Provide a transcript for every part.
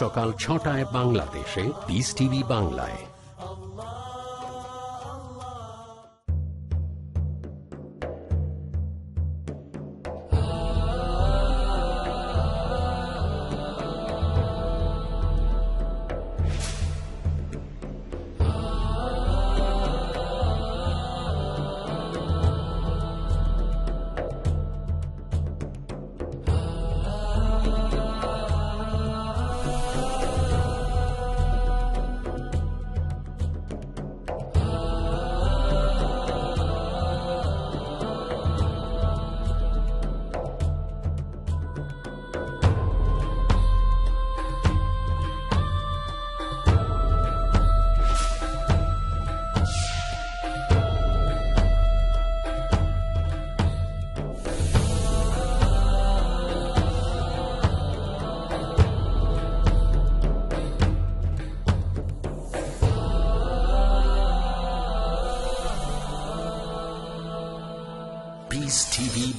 সকাল ছটায় বাংলাদেশে পিস টিভি বাংলায়।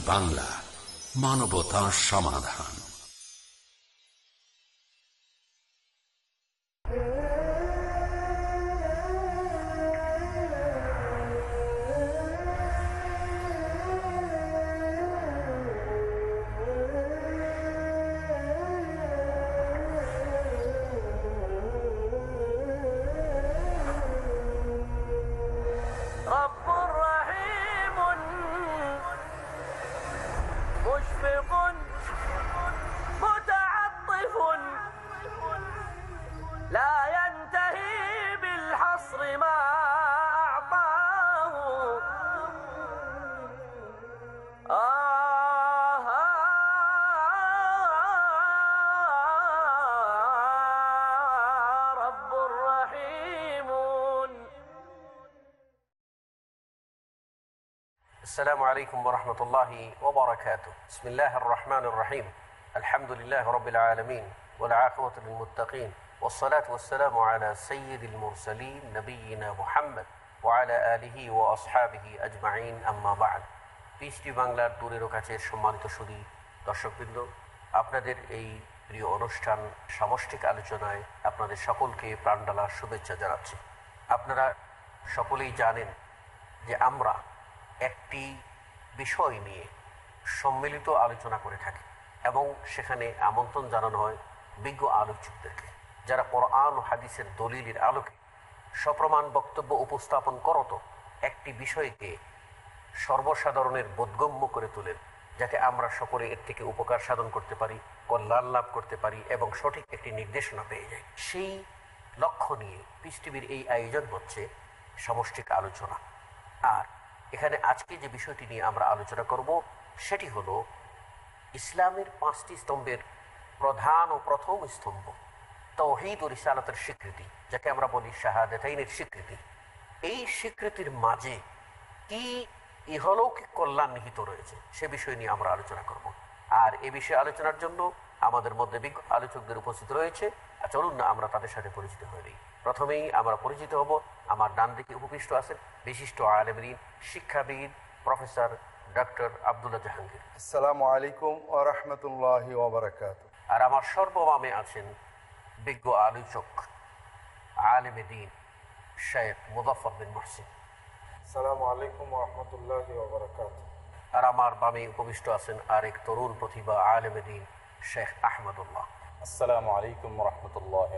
বাংলা মানবতা সমাধান। السلام عليكم ورحمة الله وبركاته بسم الله الرحمن الرحيم الحمد لله رب العالمين والعاقبة للمتقين والصلاة والسلام على سيد المرسلين نبينا محمد وعلى آله وأصحابه أجمعين أما بعد পিএইচডি বাংলার দূরের ও কাছের সম্মানিত সুদী দর্শকবৃন্দ আপনাদের এই প্রিয় অনুষ্ঠান সামষ্টিক আলোচনায় আপনাদের সকলকে প্রাণডালার শুভেচ্ছা জানাচ্ছি আপনারা সকলেই জানেন যে আমরা একটি বিষয় নিয়ে সম্মিলিত আলোচনা করে থাকে এবং সেখানে আমন্ত্রণ জানানো হয় বিজ্ঞ আলোচকদেরকে যারা কোরআন ও হাদিসের দলিলের আলোকে সপ্রমাণ বক্তব্য উপস্থাপন করত, একটি বিষয়কে সর্বসাধারণের বোধগম্য করে তোলেন, যাতে আমরা সকলে এর থেকে উপকার সাধন করতে পারি, কল্যাণ লাভ করতে পারি এবং সঠিক একটি নির্দেশনা পেয়ে যাই। সেই লক্ষ্য নিয়ে পৃথিবীর এই আয়োজন হচ্ছে সমষ্টিক আলোচনা। আর এখানে আজকে যে বিষয়টি নিয়ে আমরা আলোচনা করব, সেটি হলো ইসলামের পাঁচটি স্তম্ভের প্রধান ও প্রথম স্তম্ভ তৌহিদ ও স্বীকৃতি, যাকে আমরা বলি শাহাদাতাইনের স্বীকৃতি। এই স্বীকৃতির মাঝে কি ইহলৌকিক কল্যাণ নিহিত রয়েছে, সে বিষয় নিয়ে আমরা আলোচনা করব। আর এ বিষয়ে আলোচনার জন্য আমাদের মধ্যে বিজ্ঞ আলোচকদের উপস্থিত রয়েছে। চলুন না, আমরা তাদের সাথে পরিচিত হয়ে নিই। প্রথমেই আমরা পরিচিত হব আমার ডান দিকে উপবিষ্ট আছেন বিশিষ্ট আলেমরিন শিক্ষাবিদ প্রফেসর ডক্টর আবদুল্লাহ জাহাঙ্গীর। আসসালামু আলাইকুম ও রহমতুল্লাহ ওবরাকাত আর আমার সর্বমামে আছেন বিজ্ঞ আলোচক আলেমে দিন শেখ মুজাফর বিন মহসিন। আসসালামু আলাইকুম ও রহমতুল্লাহ ওবরাকাত আর আমার বামে উপবিষ্ট আছেন আরেক তরুণ প্রতিভা আলেমে দিন শেখ আহমদুল্লাহ। আসসালামু আলাইকুম রহমতুল্লাহ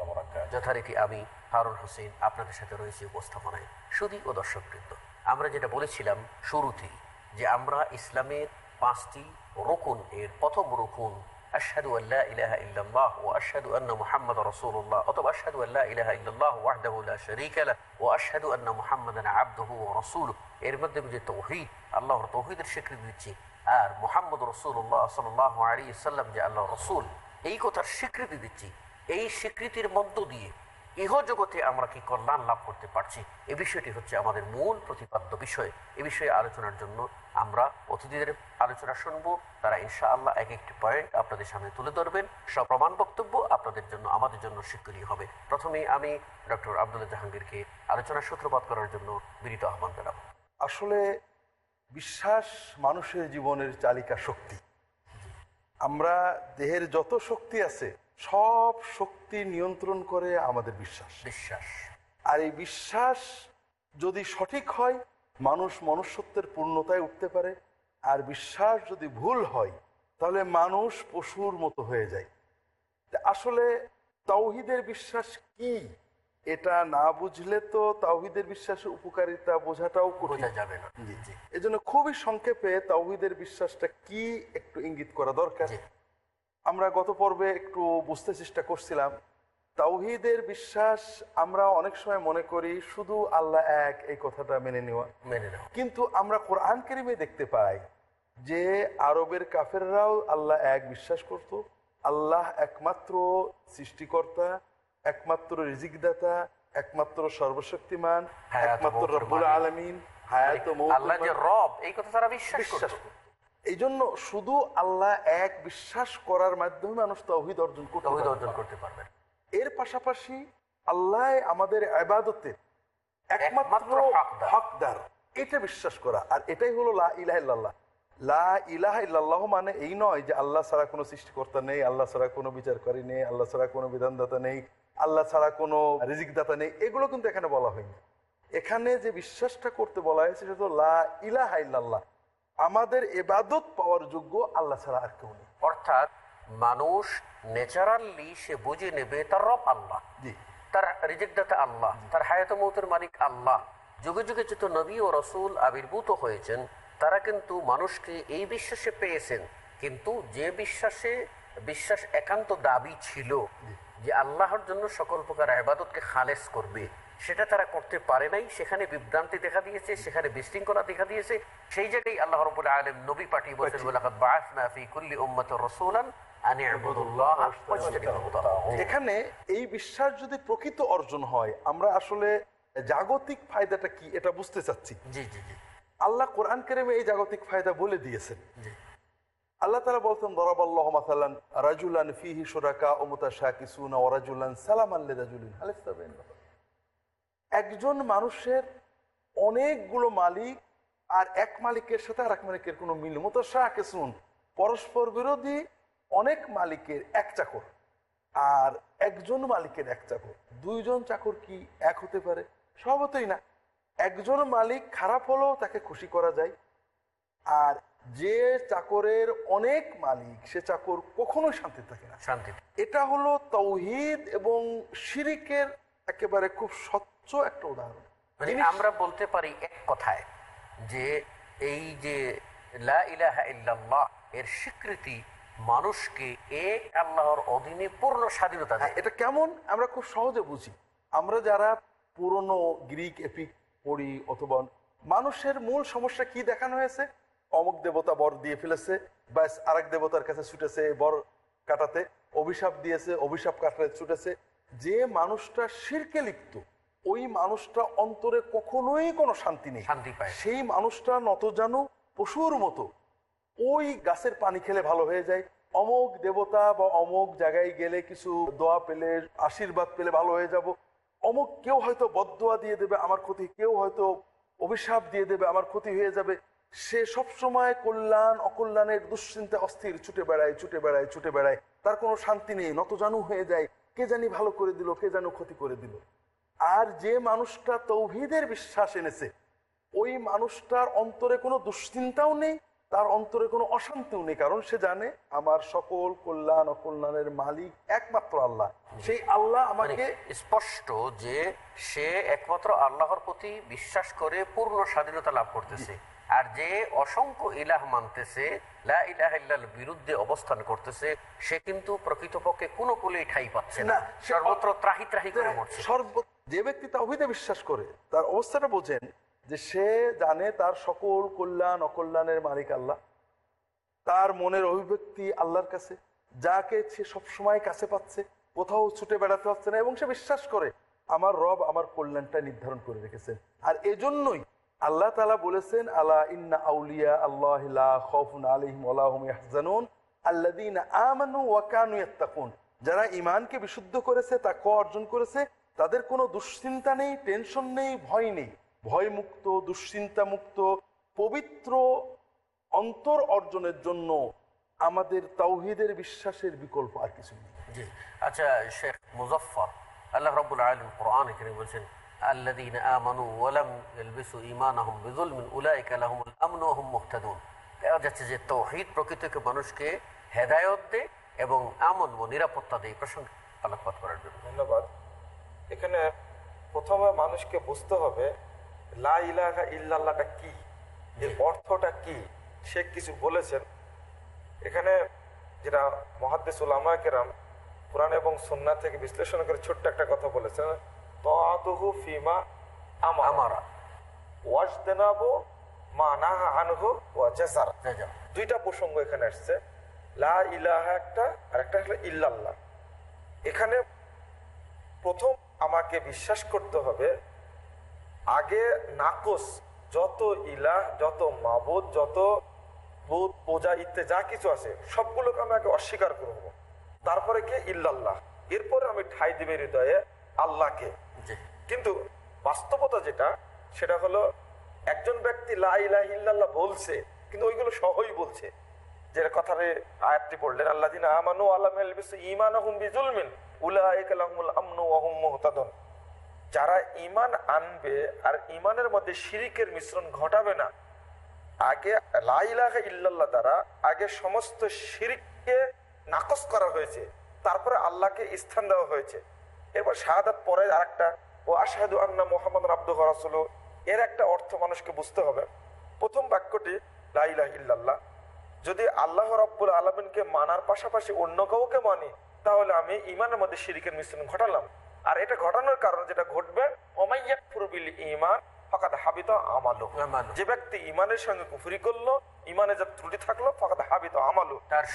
যথারীতি আমি হারুন হোসেন আপনাদের সাথে রয়েছি উপস্থাপনায় সুদী ও দর্শকবৃন্দ। আমরা যেটা বলেছিলাম শুরুতেই যে আমরা ইসলামের পাঁচটি রকুন, এর প্রথম রকুন, আশহাদু আল্লাহ ইলাহা ইল্লাল্লাহ ও আশহাদু আন্না মুহাম্মদ রাসূলুল্লাহ অথবা আশহাদু আল্লাহ ইলাহা ইল্লাল্লাহ ওয়াহদাহু লা শারীকা লাহ আবদুহু ওয়া এর মধ্যে যে তৌহিদ, আল্লাহর স্বীকৃতি দিচ্ছি, আর মুহাম্মদ রাসূলুল্লাহ সাল্লাল্লাহু যে আল্লাহর রাসূল এই কথার স্বীকৃতি দিচ্ছি। এই স্বীকৃতির মধ্য দিয়ে ইহ জগতে আমরা কি কল্যাণ লাভ করতে পারছি? এ বিষয়টি হচ্ছে আমাদের মূল প্রতিপাদ্য বিষয়। এ বিষয়ে আলোচনার জন্য আমরা অতিথিদের আলোচনা শুনব। তারা ইনশাআল্লাহ এক একটি পয়েন্ট আপনাদের সামনে তুলে ধরবেন। সপ্রমাণ বক্তব্য আপনাদের জন্য, আমাদের জন্য স্বীকৃতি হবে। প্রথমেই আমি ডক্টর আবদুল্লাহ জাহাঙ্গীরকে আলোচনার সূত্রপাত করার জন্য বিনীত আহ্বান জানাব। আসলে বিশ্বাস মানুষের জীবনের চালিকা শক্তি। আমরা দেহের যত শক্তি আছে সব শক্তি নিয়ন্ত্রণ করে আমাদের বিশ্বাস। বিশ্বাস। আর এই বিশ্বাস যদি সঠিক হয় মানুষ মনুষ্যত্বের পূর্ণতায় উঠতে পারে। আর বিশ্বাস যদি ভুল হয় তাহলে মানুষ পশুর মতো হয়ে যায়। আসলে তাওহিদের বিশ্বাস কি? এটা না বুঝলে তো তাওহিদের বিশ্বাসের উপকারিতা বোঝাটাও বোঝা যাবে না। এই জন্য খুবই সংক্ষেপে তাওহিদের বিশ্বাসটা কি একটু ইঙ্গিত করা দরকার? আমরা গত পর্বে একটু বুঝতে চেষ্টা করছিলাম তাওহিদের বিশ্বাস আমরা অনেক সময় মনে করি শুধু আল্লাহ এক এই কথাটা মেনে নেওয়া। মেনে নেওয়া। কিন্তু আমরা কোরআন কেরিমে দেখতে পাই যে আরবের কাফেররাও আল্লাহ এক বিশ্বাস করত আল্লাহ একমাত্র সৃষ্টিকর্তা একমাত্র রিজিকদাতা একমাত্র সর্বশক্তিমান একমাত্র রব্বুল আলমিন হায়াত আল্লাহ যে রব এই কথা তারা বিশ্বাস বিশ্বাস। করত। করত। এই জন্য শুধু আল্লাহ এক বিশ্বাস করার মাধ্যমে মানুষ তৌহিদ অর্জন করতে অর্জন করতে পারবেন এর পাশাপাশি আল্লাহ আমাদের আবাদতের একমাত্র হকদার। এটা বিশ্বাস করা। আর এটাই হলো লা ইলাহা লা ইলাহা ইল্লাল্লাহ মানে এই নয় যে আল্লাহ ছাড়া কোনো সৃষ্টিকর্তা নেই আল্লাহ ছাড়া কোনো বিচারকারী নেই আল্লাহ ছাড়া কোনো বিধানদাতা নেই। আল্লাহ ছাড়া কোনো রিজিকদাতা নেই এগুলো কিন্তু এখানে বলা হয়নি। এখানে যে বিশ্বাসটা করতে বলা হয়েছে সেটা হলো লা ইলাহা ইল্লাল্লাহ। আমাদের এবাদত পাওয়ার যোগ্য আল্লাহ ছাড়া আর কেউ নেই। অর্থাৎ মানুষ ন্যাচারালি সে বুঝে নেবে তার রব আল্লাহ তার রিজেক্টদাতা আল্লাহ তার হায়াত মৌতের মালিক আল্লাহ। যুগে যুগে যত নবী ও রসুল আবির্ভূত হয়েছেন তারা কিন্তু মানুষকে এই বিশ্বাসে পেয়েছেন। কিন্তু যে বিশ্বাসে বিশ্বাস একান্ত দাবি ছিল যে আল্লাহর জন্য সকল প্রকার আবাদতকে খালেস করবে সেটা তারা করতে পারে নাই। সেখানে বিভ্রান্তি দেখা দিয়েছে সেখানে বিশৃঙ্খলা দেখা দিয়েছে। সেই জায়গায় আল্লাহ রবুল আলম নবী পাঠিয়ে বলছেন রাসূলান এখানে এই বিশ্বাস যদি প্রকৃত অর্জন হয় আমরা আসলে জাগতিক ফায়দাটা কি এটা বুঝতে চাচ্ছি। জি জি জি। আল্লাহ কোরআন কেরেমে এই জাগতিক ফায়দা বলে দিয়েছেন। জি। আল্লাহ তারা বলতেন দরাবাল্লাহ মাসাল্লান রাজুলান ফিহি সুরাকা ও মুতাশাকিসুনা ওয়া রাজুলান সালামান লিরাজুলিন। আলিফতা বাইন একজন মানুষের অনেকগুলো মালিক আর এক মালিকের সাথে আর এক মালিকের কোনো মিল মুতাশাকিসুন, পরস্পর বিরোধী অনেক মালিকের এক চাকর আর একজন মালিকের এক চাকর। দুইজন চাকর কি এক হতে পারে? সবতই না। একজন মালিক খারাপ হলেও তাকে খুশি করা যায় আর যে চাকরের অনেক মালিক সে চাকর কখনোই শান্তি থাকে না। শান্তি এটা হলো তৌহিদ এবং শিরিকের একেবারে খুব স্বচ্ছ একটা উদাহরণ। মানে আমরা বলতে পারি এক কথায় যে এই যে লা ইলাহা ইল্লাল্লাহ এর স্বীকৃতি মানুষকে এক আল্লাহর অধীনে পূর্ণ স্বাধীনতা হ্যাঁ, দেয় এটা কেমন? আমরা খুব সহজে বুঝি। আমরা যারা পুরনো গ্রিক এপিক পড়ি অথবা মানুষের মূল সমস্যা কি দেখানো হয়েছে? অমুক দেবতা বর দিয়ে ফেলেছে ব্যাস আরেক দেবতার কাছে ছুটেছে বর কাটাতে অভিশাপ দিয়েছে অভিশাপ কাটাতে ছুটেছে। যে মানুষটা শিরকে লিপ্ত ওই মানুষটা অন্তরে কখনোই কোনো শান্তি নেই। শান্তি পায় সেই মানুষটা নত জানু পশুর মতো ওই গাছের পানি খেলে ভালো হয়ে যায়। অমোক দেবতা বা অমোক জায়গায় গেলে কিছু দোয়া পেলে আশীর্বাদ পেলে ভালো হয়ে যাব। অমুক কেউ হয়তো বদোয়া দিয়ে দেবে আমার ক্ষতি কেউ হয়তো অভিশাপ দিয়ে দেবে আমার ক্ষতি হয়ে যাবে। সে সব সময় কল্যাণ, অকল্যাণের দুশ্চিন্তা অস্থির, ছুটে বেড়ায় ছুটে বেড়ায় ছুটে বেড়ায়। তার কোনো শান্তি নেই নতজানু হয়ে যায়। কে জানি ভালো করে দিল, কে জানো ক্ষতি করে দিল। আর যে মানুষটা তৌহিদের বিশ্বাস এনেছে, ওই মানুষটার অন্তরে কোনো দুশ্চিন্তাও নেই, তার অন্তরে কোনো অশান্তিও নেই, কারণ সে জানে আমার সকল কল্যাণ, অকল্যাণের মালিক একমাত্র আল্লাহ। সেই আল্লাহ মানে আমাকে স্পষ্ট যে সে একমাত্র আল্লাহর প্রতি বিশ্বাস করে পূর্ণ স্বাধীনতা লাভ করতেছে। আর যে অসংখ্য ইলাহ মানতেছে লা ইলাহা ইল্লাল বিরুদ্ধে অবস্থান করতেছে সে কিন্তু প্রকৃতপক্ষে কোনো কুলেই ঠাই পাচ্ছে না। সর্বত্র ত্রাহি ত্রাহি করে মরছে। সর্ব যে ব্যক্তি তাওহিদে বিশ্বাস করে তার অবস্থাটা বোঝেন যে সে জানে তার সকল কল্যাণ অকল্যাণের মালিক আল্লাহ। তার মনের অভিব্যক্তি আল্লাহর কাছে যাকে সে সবসময় কাছে পাচ্ছে কোথাও ছুটে বেড়াতে পারছে না এবং সে বিশ্বাস করে আমার রব আমার কল্যাণটা নির্ধারণ করে রেখেছেন। আর এজন্যই আল্লাহ তালা বলেছেন আল্লাহ ইন্না আউলিয়া আল্লাহ লা খাউফুন আলাইহিম ওয়া লা হুম ইয়াহজানুন আল্লাযীনা আমানু ওয়া কানু ইয়াত্তাকুন। যারা ঈমানকে বিশুদ্ধ করেছে, তাকওয়া অর্জন করেছে, তাদের কোনো দুশ্চিন্তা নেই, টেনশন নেই, ভয় নেই। ভয় মুক্ত দুশ্চিন্তা মুক্ত পবিত্র অন্তর অর্জনের জন্য আমাদের তাওহিদের বিশ্বাসের বিকল্প আর কিছু নেই। আচ্ছা শেখ মুজফর আল্লাহ রাব্বুল আলামিন কোরআন এখানে বলছেন ওয়া লাম ইয়ালবিসু ঈমানাহুম বিযুলমিন উলাইকা লাহুমুল আমনু ওয়া হুম মুহতাদুন। দেখা যাচ্ছে যে তৌহিদ প্রকৃতকে মানুষকে হেদায়েত দেয় এবং আমন ও নিরাপত্তা দেয় প্রসঙ্গে আলোকপাত করার জন্য। ধন্যবাদ। এখানে প্রথমে মানুষকে বুঝতে হবে লা ইলাহা ইল্লাল্লাহটা কি? এর অর্থটা কি? সে কিছু বলেছেন। এখানে যেটা মহাদ্দেশ উলামা কেরাম কোরআন এবং সন্না থেকে বিশ্লেষণ করে ছোট্ট একটা কথা বলেছেন। ফিমা আমারা। ওয়াজদানাবু আনহু ওয়া যা দুইটা প্রসঙ্গ এখানে আসছে। লা ইলাহা একটা আর একটা হলো ইল্লাল্লাহ। এখানে প্রথম আমাকে বিশ্বাস করতে হবে আগে নাকস যত ইলাহ যত মাবুদ যত বুধ পূজা ইত্যাদি যা কিছু আছে সবগুলোকে আমি আগে অস্বীকার করব। তারপরে কে? ইল্লাল্লাহ। এরপরে আমি ঠাই দিবে হৃদয়ে আল্লাহকে। কিন্তু বাস্তবতা যেটা, সেটা হলো একজন ব্যক্তি লা ইল্লাল্লাহ বলছে, কিন্তু ওইগুলো সহই বলছে। যে কথারে আয়াতটি পড়লেন আল্লাহ দিন আমানু আল্লাহ হুম যারা ইমান আনবে আর ইমানের মধ্যে শিরিকের মিশ্রণ ঘটাবে না, আগে লা ইলাহা ইল্লাল্লাহ দ্বারা আগে সমস্ত শিরিককে নাকচ করা হয়েছে, তারপরে আল্লাহকে স্থান দেওয়া হয়েছে। এরপর শাহাদাত পরে আরেকটা ও আশাহাদু আন্না মোহাম্মদ আব্দুহ রাসুল এর একটা অর্থ মানুষকে বুঝতে হবে। প্রথম বাক্যটি লা ইলাহা ইল্লাল্লাহ। যদি আল্লাহ রাব্বুল আলমিনকে মানার পাশাপাশি অন্য কাউকে মানি তাহলে আমি ইমানের মধ্যে শিরিকের মিশ্রণ ঘটালাম। আর এটা ঘটানোর কারণে যেটা ঘটবে ওমাইয়াকফুরু ফাকাদ হাবিত আমালু আমালু। যে ব্যক্তি ইমানের সঙ্গে কুফরি করল ইমানে যা ত্রুটি থাকল ফাকাদ হাবিত আমালু তার।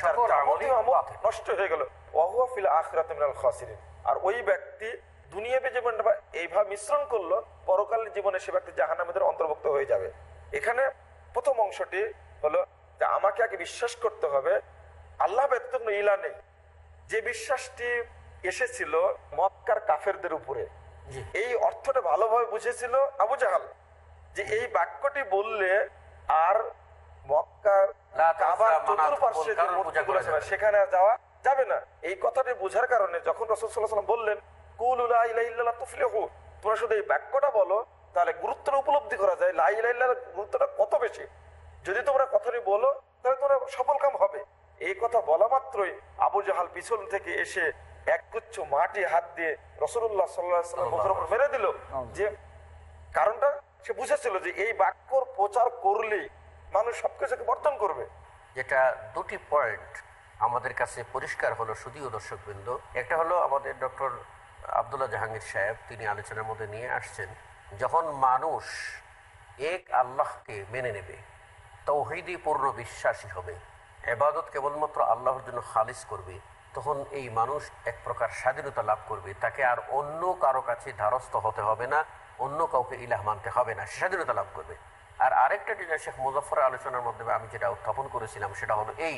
নষ্ট হয়ে গেল। ওয়াহুয়া ফিল আখিরাতি মিনাল খাসিরিন। আর ওই ব্যক্তি দুনিয়াবী জীবনটা এইভাবে মিশ্রণ করল পরকালীন জীবনে সে ব্যক্তি জাহান্নামীদের অন্তর্ভুক্ত হয়ে যাবে। এখানে প্রথম অংশটি হলো যে আমাকে আগে বিশ্বাস করতে হবে আল্লাহ ব্যতীত কোনো ইলা নেই। যে বিশ্বাসটি এসেছিল মক্কার কাফেরদের উপরে এই অর্থটা ভালোভাবে বুঝেছিল আবু জাহাল যে এই বাক্যটি বললে আর মক্কার সেখানে যাওয়া যাবে না। এই কথাটি বোঝার কারণে যখন রসুল সাল্লাহ বললেন তোমরা শুধু এই বাক্যটা বলো, তাহলে গুরুত্বটা উপলব্ধি করা যায়। লা ইলাহা গুরুত্বটা কত বেশি? যদি তোমরা কথাটি বলো, তাহলে তোমরা সফল কাম হবে। এই কথা বলা মাত্রই আবু জাহাল পিছন থেকে এসে একগুচ্ছ মাটি হাত দিয়ে রসুল্লাহ সাল্লাহ মেরে দিল। যে কারণটা সে বুঝেছিল যে এই বাক্যর প্রচার করলেই মানুষ সবকিছুকে বর্তন করবে। যেটা দুটি পয়েন্ট আমাদের কাছে পরিষ্কার হলো শুধুও দর্শকবৃন্দ। একটা হলো আমাদের ডক্টর আবদুল্লাহ জাহাঙ্গীর সাহেব তিনি আলোচনার মধ্যে নিয়ে আসছেন, যখন মানুষ এক আল্লাহকে মেনে নেবে, তৌহিদি পূর্ণ বিশ্বাসী হবে, এবাদত কেবলমাত্র আল্লাহর জন্য খালিস করবে, তখন এই মানুষ এক প্রকার স্বাধীনতা লাভ করবে। তাকে আর অন্য কারও কাছে ধারস্থ হতে হবে না, অন্য কাউকে ইলাহ মানতে হবে না স্বাধীনতা লাভ করবে। আর আরেকটা যেটা শেখ মুজফর আলোচনার মাধ্যমে আমি যেটা উত্থাপন করেছিলাম, সেটা হলো এই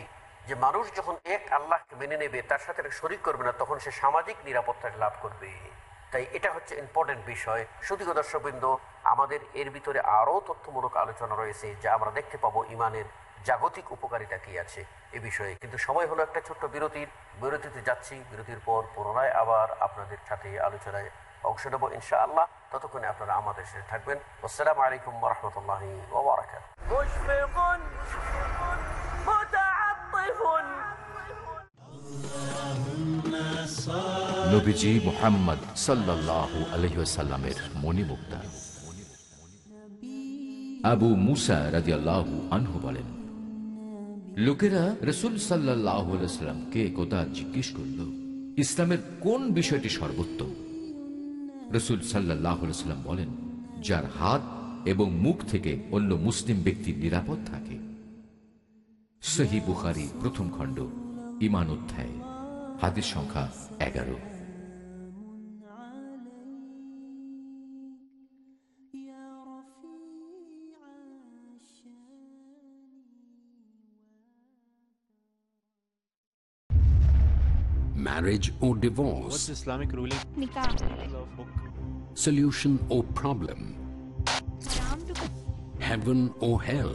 যে মানুষ যখন এক আল্লাহকে মেনে নেবে, তার সাথে শরিক করবে না, তখন সে সামাজিক নিরাপত্তা লাভ করবে। তাই এটা হচ্ছে ইম্পর্টেন্ট বিষয়। শুধুগো দর্শকবৃন্দ আমাদের এর ভিতরে আরও তথ্যমূলক আলোচনা রয়েছে, যা আমরা দেখতে পাবো ইমানের জাগতিক উপকারিতা কি আছে এ বিষয়ে। কিন্তু সময় হলো একটা ছোট্ট বিরতির। বিরতিতে যাচ্ছি, বিরতির পর পুনরায় আবার আপনাদের সাথে আলোচনায় অংশ নেব ইনশা আল্লাহ ততক্ষণে আপনারা আমাদের সাথে থাকবেন। আসসালামু আলাইকুম রহমতুল্লাহ লোকেরা রসুল সাল্লাহ সাল্লামকে একদা জিজ্ঞেস করল, ইসলামের কোন বিষয়টি সর্বোত্তম? রসুল সাল্লাহ সাল্লাম বলেন, যার হাত এবং মুখ থেকে অন্য মুসলিম ব্যক্তি নিরাপদ থাকে। সহি বুখারি প্রথম খণ্ড ইমান অধ্যায় হাদিস সংখ্যা এগারো marriage or divorce, What's Islamic ruling nikah solution or problem, heaven or hell.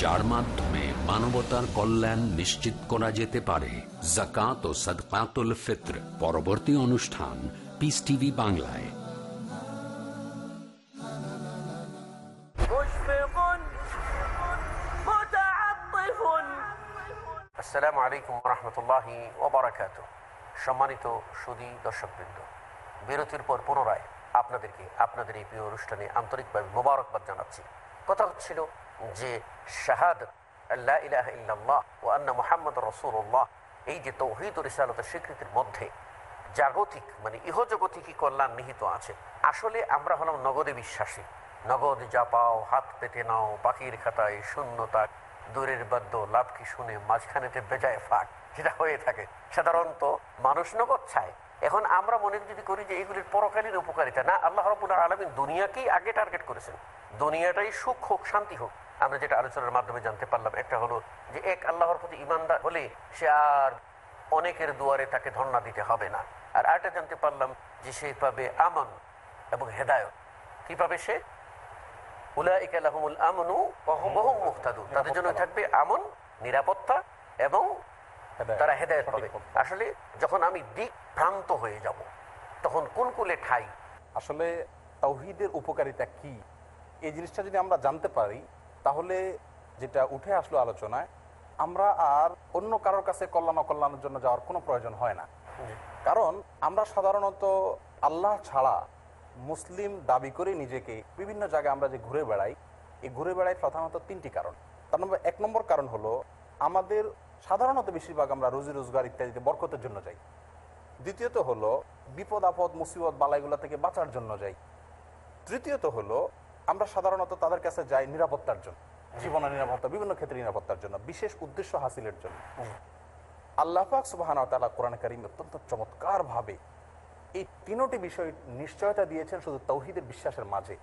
যার মাধ্যমে মানবতার কল্যাণ নিশ্চিত করা যেতে পারে। জাকাত ও সদকাতুল ফিত্র পরবর্তী অনুষ্ঠান পিস টিভি বাংলায়। আসসালামু আলাইকুম রহমতুল্লাহি ওবরাকাত সম্মানিত সুদী দর্শকবৃন্দ বিরতির পর পুনরায় আপনাদেরকে আপনাদের এই প্রিয় অনুষ্ঠানে আন্তরিকভাবে মোবারকবাদ জানাচ্ছি। কথা হচ্ছিল যে শাহাদ আল্লাহ ইলাহ ইল্লাল্লাহ ও আন্না মোহাম্মদ রসুল্লাহ এই যে তৌহিদ রিসালতের স্বীকৃতির মধ্যে জাগতিক মানে ইহজগতিকই কল্যাণ নিহিত আছে। আসলে আমরা হলাম নগদে বিশ্বাসী। নগদ যা পাও, হাত পেতে নাও, পাখির খাতায় শূন্যতা, দূরের বাদ্য, লাভ কি শুনে মাঝখানেতে বেজায় ফাঁক, যেটা হয়ে থাকে। সাধারণত মানুষ নগদ চায়। এখন আমরা মনে যদি করি যে এগুলির পরকালীন উপকারিতা, না, আল্লাহ রবুল্লাহ আলমিন দুনিয়াকেই আগে টার্গেট করেছেন। দুনিয়াটাই সুখ হোক, শান্তি হোক। আমরা যেটা আলোচনার মাধ্যমে জানতে পারলাম একটা হলো যে এক আল্লাহর প্রতি ইমানদার হলে সে আর অনেকের দুয়ারে তাকে ধর্ণা দিতে হবে না। আর আরেকটা জানতে পারলাম যে সে পাবে আমন এবং হেদায়ত। কি পাবে সে? আমনু তাদের জন্য থাকবে আমন নিরাপত্তা এবং তারা হেদায়ত পাবে। আসলে যখন আমি দিক ভ্রান্ত হয়ে যাব তখন কোন কুলে ঠাই? আসলে তাওহিদের উপকারিতা কি? এই জিনিসটা যদি আমরা জানতে পারি তাহলে যেটা উঠে আসলো আলোচনায় আমরা আর অন্য কারোর কাছে কল্যাণ অকল্যাণের জন্য যাওয়ার কোনো প্রয়োজন হয় না। কারণ আমরা সাধারণত আল্লাহ ছাড়া মুসলিম দাবি করে নিজেকে বিভিন্ন জায়গায় আমরা যে ঘুরে বেড়াই এই ঘুরে বেড়াই প্রধানত তিনটি কারণ। তার নম্বর এক নম্বর কারণ হলো আমাদের সাধারণত বেশিরভাগ আমরা রুজি রোজগার ইত্যাদিতে বরকতের জন্য যাই। দ্বিতীয়ত হলো বিপদ আপদ মুসিবত বালাইগুলা থেকে বাঁচার জন্য যাই। তৃতীয়ত হলো আমরা সাধারণত তাদের কাছে যাই নিরাপত্তার জন্য জীবনের নিরাপত্তা বিভিন্ন ক্ষেত্রে নিরাপত্তার জন্য বিশেষ উদ্দেশ্য হাসিলের জন্য। আল্লাহ পাক সুবাহান তালা কোরআন করিম অত্যন্ত চমৎকার ভাবে এই তিনোটি বিষয় নিশ্চয়তা দিয়েছেন শুধু তৌহিদের বিশ্বাসের মাঝে।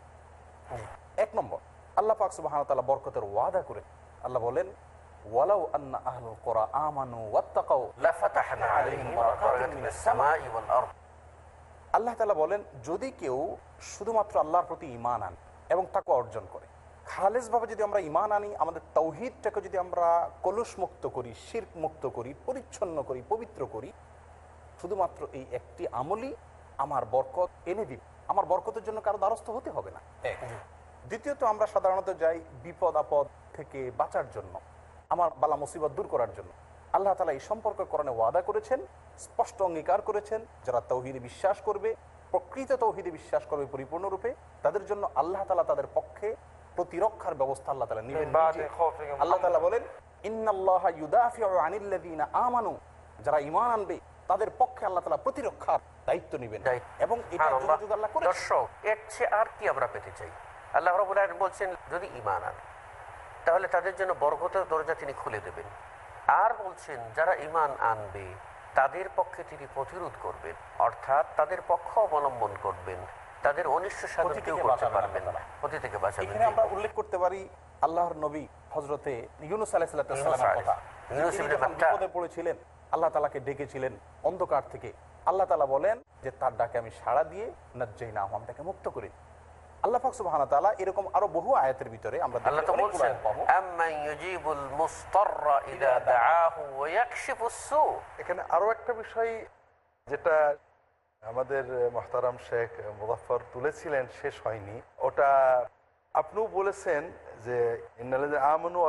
এক নম্বর আল্লাহ পাক সুবাহান তালা বরকতের ওয়াদা করে আল্লাহ বলেন ওয়ালাউ আন্না আহলুল কোরআ আমানু ওয়াত্তাকাউ লাফাতাহনা আলাইহিম বারাকাতিন মিনাস সামাই ওয়াল আরদ। আল্লাহ বলেন যদি কেউ শুধুমাত্র আল্লাহর প্রতি ইমান আন এবং তাকে অর্জন করে। খালেজভাবে যদি আমরা ইমান আনি আমাদের তৌহিদটাকে যদি আমরা কলুষ মুক্ত করি শির্ক মুক্ত করি পরিচ্ছন্ন করি পবিত্র করি শুধুমাত্র এই একটি আমলই আমার বরকত এনে দিবে। আমার বরকতের জন্য কারও দ্বারস্থ হতে হবে না। দ্বিতীয়ত আমরা সাধারণত যাই বিপদ আপদ থেকে বাঁচার জন্য আমার বালা মুসিবত দূর করার জন্য। আল্লাহ তালা এই সম্পর্ক করণে ওয়াদা করেছেন স্পষ্ট অঙ্গীকার করেছেন যারা তৌহিদে বিশ্বাস করবে প্রকৃত তৌহিদে বিশ্বাস করবে পরিপূর্ণরূপে তাদের জন্য আল্লাহ তালা তাদের পক্ষে প্রতিরক্ষার ব্যবস্থা আল্লাহ তালা নেবেন আল্লাহ তালা বলেন ইন্নাল্লাহ আমানু। যারা ঈমান আনবে তাদের পক্ষে আল্লাহ তাআলা প্রতিরক্ষার দায়িত্ব নেবেন। এবং দর্শক এর চেয়ে আর কি আমরা পেতে চাই? আল্লাহ রবুল বলছেন যদি ইমান আন তাহলে তাদের জন্য বরকতের দরজা তিনি খুলে দেবেন। আর বলছেন যারা ইমান আনবে তাদের পক্ষে তিনি প্রতিরোধ করবেন অর্থাৎ তাদের পক্ষ অবলম্বন করবেন। তাদের অনিষ্ট সাধন কেউ করতে পারবেন না। ক্ষতি থেকে বাঁচাবেন আমরা উল্লেখ করতে পারি আল্লাহর নবী হজরতে ইউনুস পড়েছিলেন আল্লাহ তালাকে ডেকেছিলেন অন্ধকার থেকে। আল্লাহ তালা বলেন যে তার ডাকে আমি সাড়া দিয়ে নাজ্জাই না আমি তাকে মুক্ত করি আল্লাহ ফাকসু তাআলা এরকম আরও বহু আয়াতের ভিতরে আমরা আল্লাহ তো বলছেন আম্মান ইউজিবুল মুস্তাররা দাআহু ওয়া ইয়াকশিফুস সু এখানে আরও একটা বিষয় যেটা আমাদের মহতারাম শেখ মুজাফর তুলেছিলেন শেষ হয়নি। ওটা আপনিও বলেছেন যে আমানু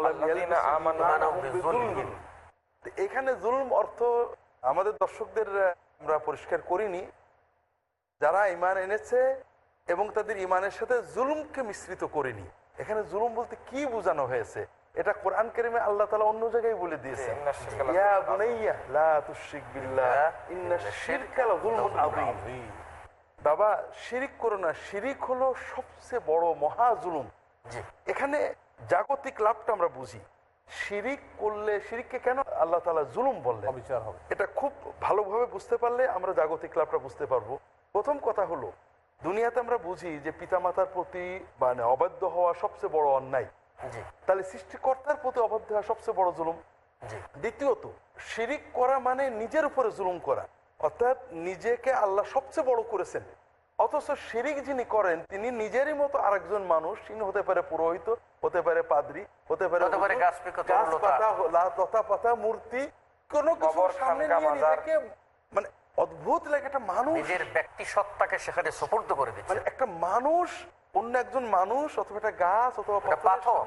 এখানে জুলম অর্থ আমাদের দর্শকদের আমরা পরিষ্কার করিনি। যারা ইমান এনেছে এবং তাদের ইমানের সাথে জুলুমকে মিশ্রিত করেনি এখানে জুলুম বলতে কি বোঝানো হয়েছে? এটা কোরআন কেরিমে আল্লাহ তালা অন্য জায়গায় বলে দিয়েছে আযীম। বাবা শিরিক করো না শিরিক হলো সবচেয়ে বড় মহা জুলুম। এখানে জাগতিক লাভটা আমরা বুঝি। শিরিক করলে শিরিককে কেন আল্লাহ তালা জুলুম বললেন? হবে। এটা খুব ভালোভাবে বুঝতে পারলে আমরা জাগতিক লাভটা বুঝতে পারব। প্রথম কথা হলো দুনিয়াতে আমরা বুঝি যে পিতামাতার প্রতি মানে অবাধ্য হওয়া সবচেয়ে বড় অন্যায়। তাহলে সৃষ্টিকর্তার প্রতি অবাধ্য হওয়া সবচেয়ে বড় জুলুম? দ্বিতীয়ত শিরিক করা মানে নিজের উপরে জুলুম করা। অর্থাৎ নিজেকে আল্লাহ সবচেয়ে বড় করেছেন। অথচ শিরিক যিনি করেন তিনি নিজেরই মতো আরেকজন মানুষ তিনি হতে পারে পুরোহিত হতে পারে পাদ্রি হতে পারে গাছ পাতা, লতা। পাতা মূর্তি কোনো কিছু সামনে নিয়ে নিজেকে অদ্ভুত লাগে একটা মানুষ নিজের ব্যক্তি সত্তাকে সেখানে সুপর্দ করে দিচ্ছে। মানে একটা মানুষ অন্য একজন মানুষ অথবা একটা গাছ অথবা পাথর।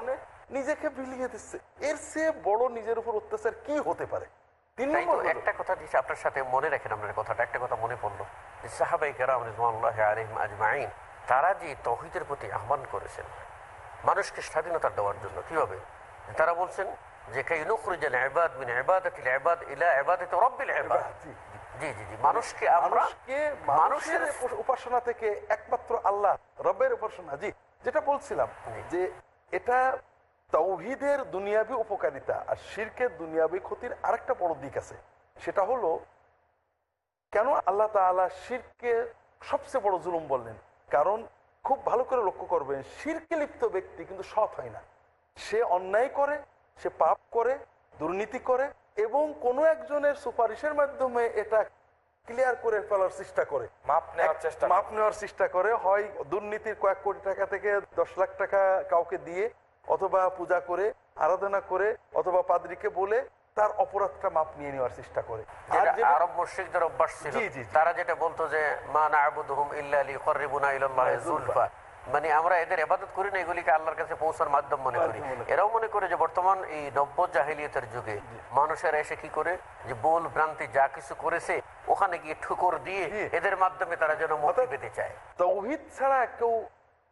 নিজেকে বিলিয়ে দিচ্ছে। এর চেয়ে বড় নিজের উপর অত্যাচার কি হতে পারে? একটা কথা দিচ্ছে আপনার সাথে মনে রাখেন আপনার কথাটা একটা কথা মনে পড়ল। সাহাবাই কেরাম আজমাইন তারা যে তৌহিদের প্রতি আহ্বান করেছেন মানুষকে স্বাধীনতা দেওয়ার জন্য কীভাবে তারা বলছেন যে মিন ইলা রাব্বিল জি, জি। জি। মানুষকে আমরা মানুষের উপাসনা থেকে একমাত্র আল্লাহ রবের উপাসনা। জি যেটা বলছিলাম যে এটা তৌহিদের দুনিয়াবি উপকারিতা আর শিরকের দুনিয়াবি ক্ষতির আরেকটা বড় দিক আছে। সেটা হলো কেন আল্লাহ তাআলা শিরকে সবচেয়ে বড় জুলুম বললেন? কারণ খুব ভালো করে লক্ষ্য করবেন শিরকে লিপ্ত ব্যক্তি কিন্তু সৎ হয় না। সে অন্যায় করে সে পাপ করে দুর্নীতি করে এবং কোনো একজনের সুপারিশের মাধ্যমে এটা ক্লিয়ার করে ফেলার চেষ্টা করে। মাপ নেওয়ার চেষ্টা মাপ নেওয়ার চেষ্টা করে। হয় দুর্নীতির কয়েক কোটি টাকা থেকে দশ লাখ টাকা কাউকে দিয়ে অথবা পূজা করে আরাধনা করে অথবা পাদ্রীকে বলে তার অপরাধটা মাপ নিয়ে নেওয়ার চেষ্টা করে। আরব মুশরিকদের অভ্যাস ছিল। তারা যেটা বলতো যে মা না'বুদুহুম ইল্লা লিয়ুকাররিবুনা ইলাল্লাহি যুলফা মানে আমরা এদের ইবাদত করি না এগুলিকে আল্লাহর কাছে পৌঁছার মাধ্যম মনে করি। এরাও মনে করে যে বর্তমান এই নব্য জাহিলিয়তের যুগে মানুষেরা এসে কি করে? যে বোল ভ্রান্তি যা কিছু করেছে ওখানে গিয়ে ঠুকর দিয়ে এদের মাধ্যমে তারা যেন মুক্তি অর্থাৎ- পেতে চায়। তৌহিদ ছাড়া কেউ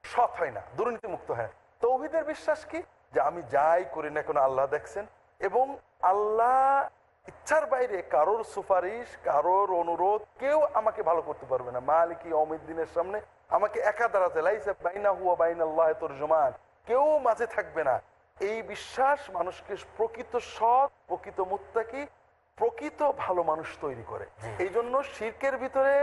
সৎ হয় না দুর্নীতি মুক্ত হয় না। তৌহিদের বিশ্বাস কি? যে আমি যাই করি না কোনো আল্লাহ দেখছেন এবং আল্লাহ ইচ্ছার বাইরে কারোর সুপারিশ কারোর অনুরোধ কেউ আমাকে ভালো করতে পারবে না। মালিকি অমিত দিনের সামনে আমাকে একা দাঁড়াতে লাইসে বাইনা হুয়া বাইন আল্লাহ তোর জমান কেউ মাঝে থাকবে না। এই বিশ্বাস মানুষকে প্রকৃত সৎ প্রকৃত মুত্তাকি প্রকৃত ভালো মানুষ তৈরি করে। এই জন্য শির্কের ভিতরে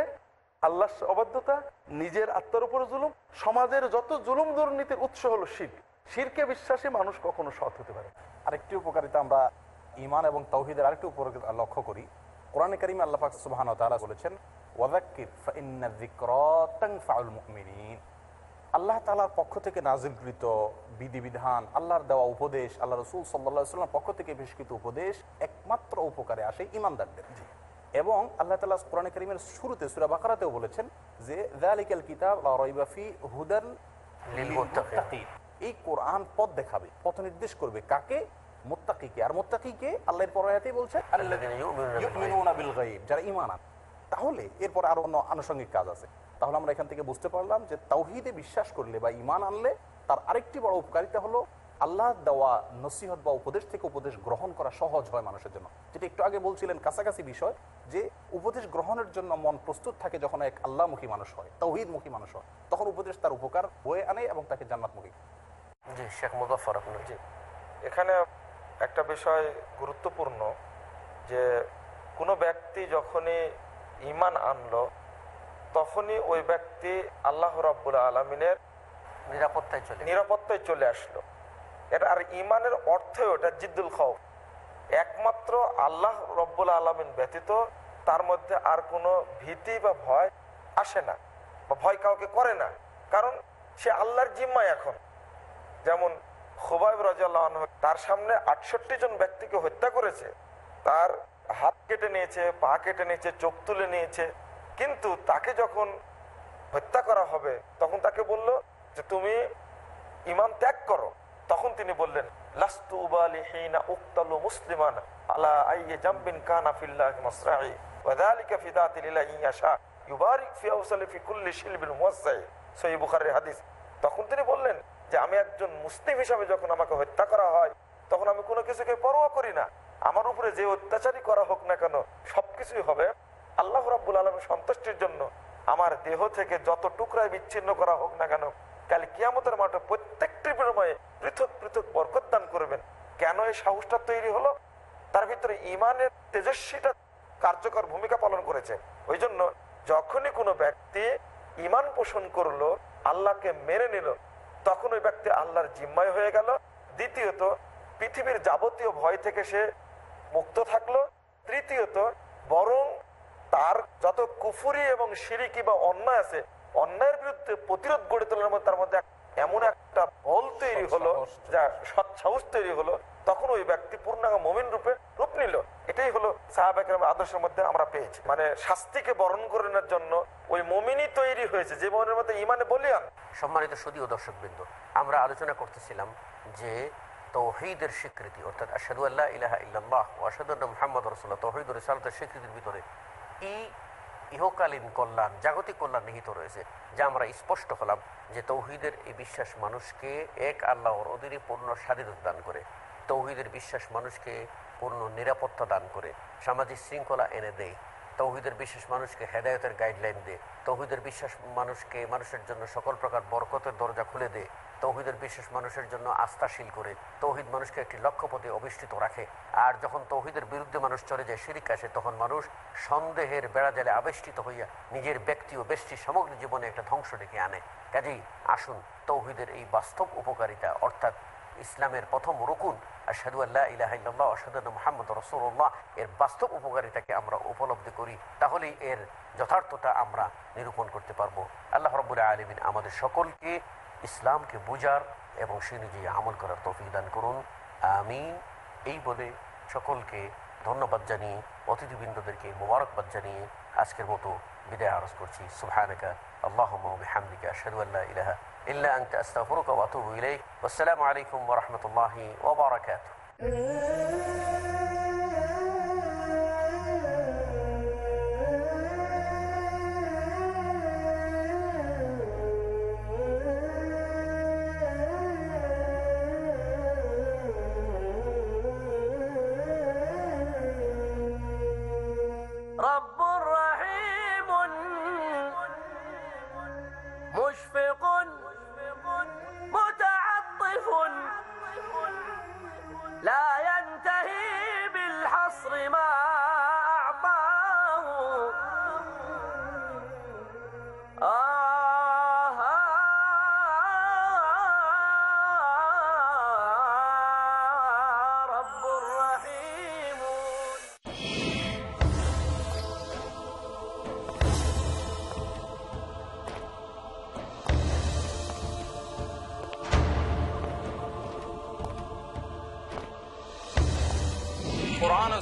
আল্লাহ অবাধ্যতা নিজের আত্মার উপরে জুলুম সমাজের যত জুলুম দুর্নীতির উৎস হলো শির্ক। শিরকে বিশ্বাসী মানুষ কখনো সৎ হতে পারে। আরেকটি উপকারিতা আমরা ইমান এবং তৌহিদের আরেকটি উপকারিতা লক্ষ্য করি। কোরআনে কারিমে আল্লাহ পাক সুবহানাহু ওয়া তাআলা বলেছেন আল্লাহ তাআলার পক্ষ থেকে নাজিলকৃত বিধিবিধান আল্লাহর দেওয়া উপদেশ আল্লাহ রসুল আলাইহি ওয়াসাল্লাম পক্ষ থেকে বেশকৃত উপদেশ একমাত্র উপকারে আসে ইমানদারদের এবং আল্লাহ তালা কোরআনে করিমের শুরুতে সূরা বাকারাতেও বলেছেন যে যালিকাল কিতাব হুদান। এই কোরআন পথ দেখাবে পথ নির্দেশ করবে কাকে? মোত্তাকিকে আর মোত্তাকিকে আল্লাহর পরায়াতেই বলছে আল্লাযীনা ইউমিনুনা বিল গায়ব। ইউমিনুনা বিল গায়ব, যারা ঈমান আনে। তাহলে এরপর আরও অন্য আনুষঙ্গিক কাজ আছে। তাহলে আমরা এখান থেকে বুঝতে পারলাম যে তাওহীদে বিশ্বাস করলে বা ইমান আনলে তার আরেকটি বড় উপকারিতা হলো আল্লাহ দেওয়া নসিহত বা উপদেশ থেকে উপদেশ গ্রহণ করা সহজ হয় মানুষের জন্য। যেটা একটু আগে বলছিলেন কাছাকাছি বিষয় যে উপদেশ গ্রহণের জন্য মন প্রস্তুত থাকে যখন এক আল্লাহমুখী মানুষ হয় তৌহিদমুখী মানুষ হয়। তখন উপদেশ তার উপকার বয়ে আনে এবং তাকে জান্নাতমুখী করে। জি শেখ মুজাফফর আপনার। জি। এখানে একটা বিষয় গুরুত্বপূর্ণ যে কোনো ব্যক্তি যখনই ইমান আনলো তখনই ওই ব্যক্তি আল্লাহ রাব্বুল আলমিনের নিরাপত্তায় চলে নিরাপত্তায় চলে আসলো। এটা আর ইমানের অর্থই ওটা জিদ্দুল খাউফ একমাত্র আল্লাহ রব্বুল আলমিন ব্যতীত তার মধ্যে আর কোনো ভীতি বা ভয় আসে না বা ভয় কাউকে করে না। কারণ সে আল্লাহর জিম্মায় এখন। যেমন খুবাইব রাজিয়াল্লাহ তার সামনে আটষট্টি জন ব্যক্তিকে হত্যা করেছে। তার হাত কেটে নিয়েছে, পা কেটে নিয়েছে, চোখ তুলে নিয়েছে। কিন্তু তাকে যখন হত্যা করা হবে, তখন তাকে বলল যে, তুমি ইমান ত্যাগ করো। তখন তিনি বললেন, লাস্তু উবালি হিনা উক্তালু মুসলিমান আলা আইয়ে জাম্বিন কানা ফিল্লাহি মাসরাই ওয়া যালিকা ফি দাতি লিল্লাহি ইয়াশা। ইউবারিক ফি আওসালি ফি কুল্লি শিলবিন মুওয়াজ্জাই সহিহ বুখারীর হাদিস। তখন তিনি বললেন যে আমি একজন মুসলিম হিসাবে যখন আমাকে হত্যা করা হয়, তখন আমি কোনো কিছুকে পরোয়া করি না। আমার উপরে যে অত্যাচারই করা হোক না কেন, সবকিছুই হবে। আল্লাহ রাব্বুল আলমের সন্তুষ্টির জন্য আমার দেহ থেকে যত টুকরায় বিচ্ছিন্ন করা হোক না কেন, কাল কিয়ামতের মাঠে প্রত্যেকটি বিনিময়ে পৃথক পৃথক বরকত দান করবেন। কেন এই সাহসটা তৈরি হলো? তার ভিতরে ইমানের তেজস্বীটা কার্যকর ভূমিকা পালন করেছে। ওই জন্য যখনই কোনো ব্যক্তি ইমান পোষণ করল, আল্লাহকে মেনে নিল তখন ওই ব্যক্তি আল্লাহর জিম্মায় হয়ে গেল। দ্বিতীয়ত পৃথিবীর যাবতীয় ভয় থেকে সে মুক্ত থাকল। তৃতীয়ত বরং তার যত কুফুরি এবং সিরিকি বা অন্যায় আছে অন্যায়ের বিরুদ্ধে প্রতিরোধ গড়ে তোলার মধ্যে তার মধ্যে এমন একটা বল তৈরি হলো যা সৎসাহস তৈরি হলো তখন ওই ব্যক্তি পূর্ণাঙ্গ মমিন রূপে রূপ নিল। এটাই হলো সাহাবাকের আদর্শের মধ্যে আমরা পেয়েছি। মানে শাস্তিকে বরণ করে জন্য ওই মমিনই তৈরি হয়েছে, যে মমিনের মধ্যে ইমানে বলিয়ান। সম্মানিত সুদী ও দর্শকবৃন্দ, আমরা আলোচনা করতেছিলাম যে তৌহিদের স্বীকৃতি, অর্থাৎ আসাদু আল্লাহ ইলাহা ইল্লাল্লাহ ও আসাদুল্লাহ মোহাম্মদ রসুল্লাহ তৌহিদ রিসালতের স্বীকৃতির ভিতরে এই ইহকালীন কল্যাণ, জাগতিক কল্যাণ নিহিত রয়েছে, যা আমরা স্পষ্ট হলাম যে তৌহিদের এই বিশ্বাস মানুষকে এক আল্লাহর অধীনে পূর্ণ স্বাধীনতা দান করে। তৌহিদের বিশ্বাস মানুষকে পূর্ণ নিরাপত্তা দান করে। সামাজিক শৃঙ্খলা এনে দেয়। তৌহিদের বিশ্বাস মানুষকে হেদায়তের গাইডলাইন দেয়। তৌহিদের বিশ্বাস মানুষকে মানুষের জন্য সকল প্রকার বরকতের দরজা খুলে দেয়। তৌহিদের বিশ্বাস মানুষের জন্য আস্থাশীল করে। তৌহিদ মানুষকে একটি লক্ষ্যপথে অবিষ্ঠিত রাখে। আর যখন তৌহিদের বিরুদ্ধে মানুষ চলে যায়, শিরিক আসে, তখন মানুষ সন্দেহের বেড়াজালে আবেষ্টিত হইয়া নিজের ব্যক্তি ও বেষ্টি সমগ্র জীবনে একটা ধ্বংস ডেকে আনে। কাজেই আসুন, তৌহিদের এই বাস্তব উপকারিতা, অর্থাৎ ইসলামের প্রথম রুকুন, আশহাদু আল্লাহ ইলাহা ইল্লাল্লাহ, আশহাদু আন্না মুহাম্মাদুর রাসূলুল্লাহ, এর বাস্তব উপকারিতাকে আমরা উপলব্ধি করি, তাহলেই এর যথার্থতা আমরা নিরূপণ করতে পারব। আল্লাহ রাব্বুল আলামিন আমাদের সকলকে ইসলামকে বুঝার এবং সে অনুযায়ী আমল করার তৌফিক দান করুন। আমিন। এই বলে সকলকে ধন্যবাদ জানিয়ে, অতিথিবৃন্দদেরকে মোবারকবাদ জানিয়ে আজকের মতো বিদায় আরজ করছি। সুবহানাকা আল্লাহ ওয়া বিহামদিকা, আশহাদু আল্লা ইলাহা ইল্লা আনতা আস্তাগফিরুকা ওয়া আতুবু ইলাইক ওয়াসসালামু আলাইকুম ওয়া রাহমাতুল্লাহি